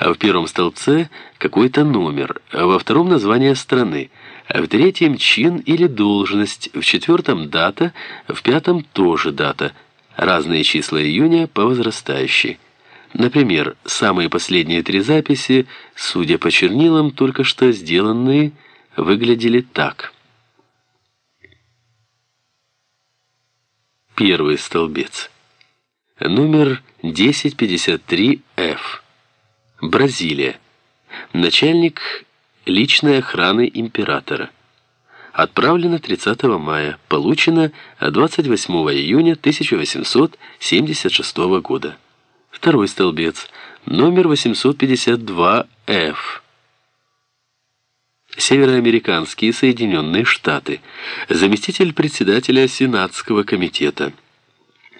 а в первом столбце какой-то номер, а во втором название страны, а в третьем чин или должность, в четвертом дата, в пятом тоже дата, разные числа июня по возрастающей. Например, самые последние три записи, судя по чернилам, только что сделанные, выглядели так. Первый столбец. Номер 1053F. Бразилия. Начальник личной охраны императора. Отправлено 30 мая. Получено 28 июня 1876 года. Второй столбец. Номер 852F. Североамериканские Соединенные Штаты. Заместитель председателя Сенатского комитета.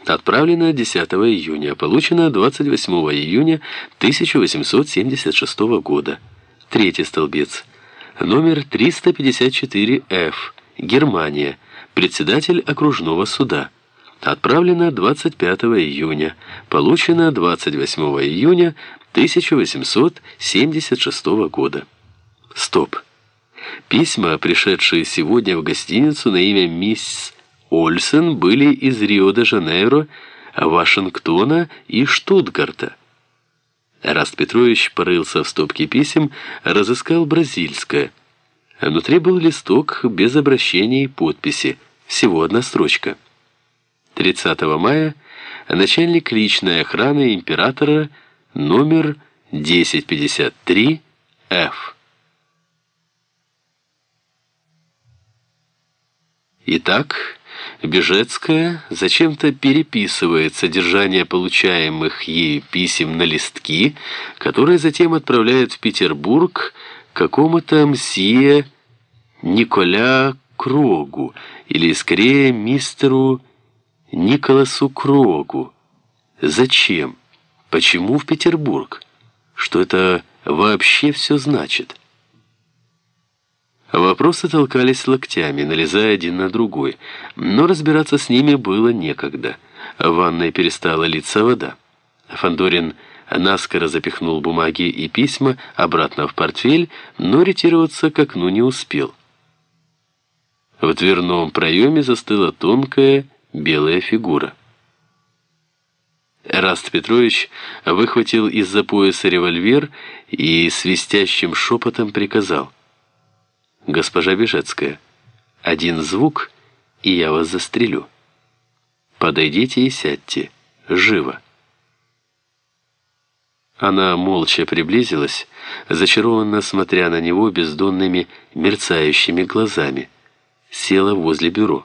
Отправлено 10 июня, получено 28 июня 1876 года. Третий столбец. Номер 354F. Германия. Председатель окружного суда. Отправлено 25 июня, получено 28 июня 1876 года. Стоп. Письма, пришедшие сегодня в гостиницу на имя мисс Ольсен, были из Рио-де-Жанейро, Вашингтона и Штутгарта. Раст Петрович порылся в стопке писем, разыскал бразильское. Внутри был листок без обращения и подписи, всего одна строчка. 30 мая начальник личной охраны императора номер 1053-Ф. Итак, Бежецкая зачем-то переписывает содержание получаемых ею писем на листки, которые затем отправляет в Петербург какому-то мсье Николя Крогу, или скорее мистеру Николасу Крогу. Зачем? Почему в Петербург? Что это вообще все значит? Вопросы толкались локтями, налезая один на другой, но разбираться с ними было некогда. В ванной перестала литься вода. Фандорин наскоро запихнул бумаги и письма обратно в портфель, но ретироваться к окну не успел. В дверном проеме застыла тонкая белая фигура. Раст Петрович выхватил из-за пояса револьвер и свистящим шепотом приказал — «Госпожа Бежецкая, один звук, и я вас застрелю. Подойдите и сядьте. Живо!» Она молча приблизилась, зачарованно смотря на него бездонными мерцающими глазами. Села возле бюро.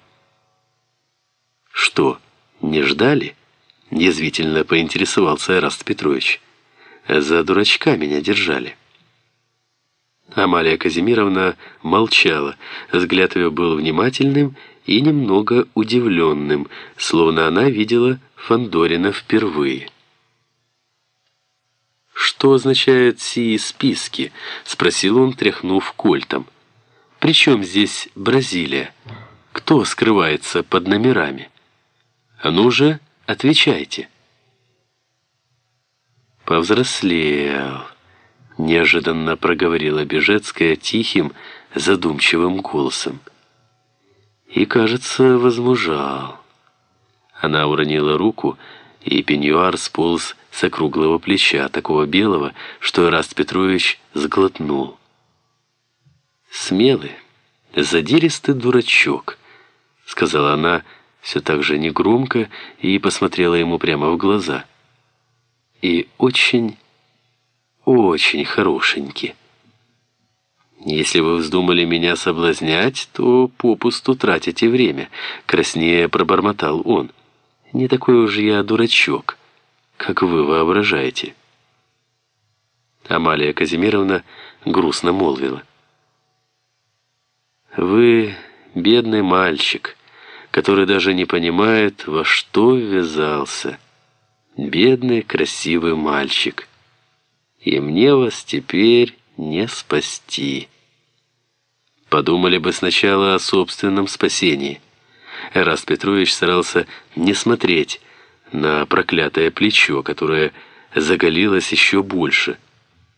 «Что, не ждали?» — язвительно поинтересовался Эраст Петрович. «За дурачка меня держали». Амалия Казимировна молчала, взгляд ее был внимательным и немного удивленным, словно она видела Фандорина впервые. «Что означают сии списки?» — спросил он, тряхнув кольтом. «При чем здесь Бразилия? Кто скрывается под номерами? А ну же, отвечайте». Повзрослел неожиданно проговорила Бежецкая тихим, задумчивым голосом. И, кажется, возмужал. Она уронила руку, и пеньюар сполз с округлого плеча, такого белого, что Раст Петрович сглотнул. «Смелый, задиристый дурачок», — сказала она все так же негромко и посмотрела ему прямо в глаза. «И очень очень хорошенький. Если вы вздумали меня соблазнять, то попусту тратите время, краснее пробормотал он. Не такой уж я дурачок, как вы воображаете. Амалия Казимировна грустно молвила. Вы бедный мальчик, который даже не понимает, во что ввязался. Бедный красивый мальчик и мне вас теперь не спасти. Подумали бы сначала о собственном спасении. Эраст Петрович старался не смотреть на проклятое плечо, которое заголилось еще больше –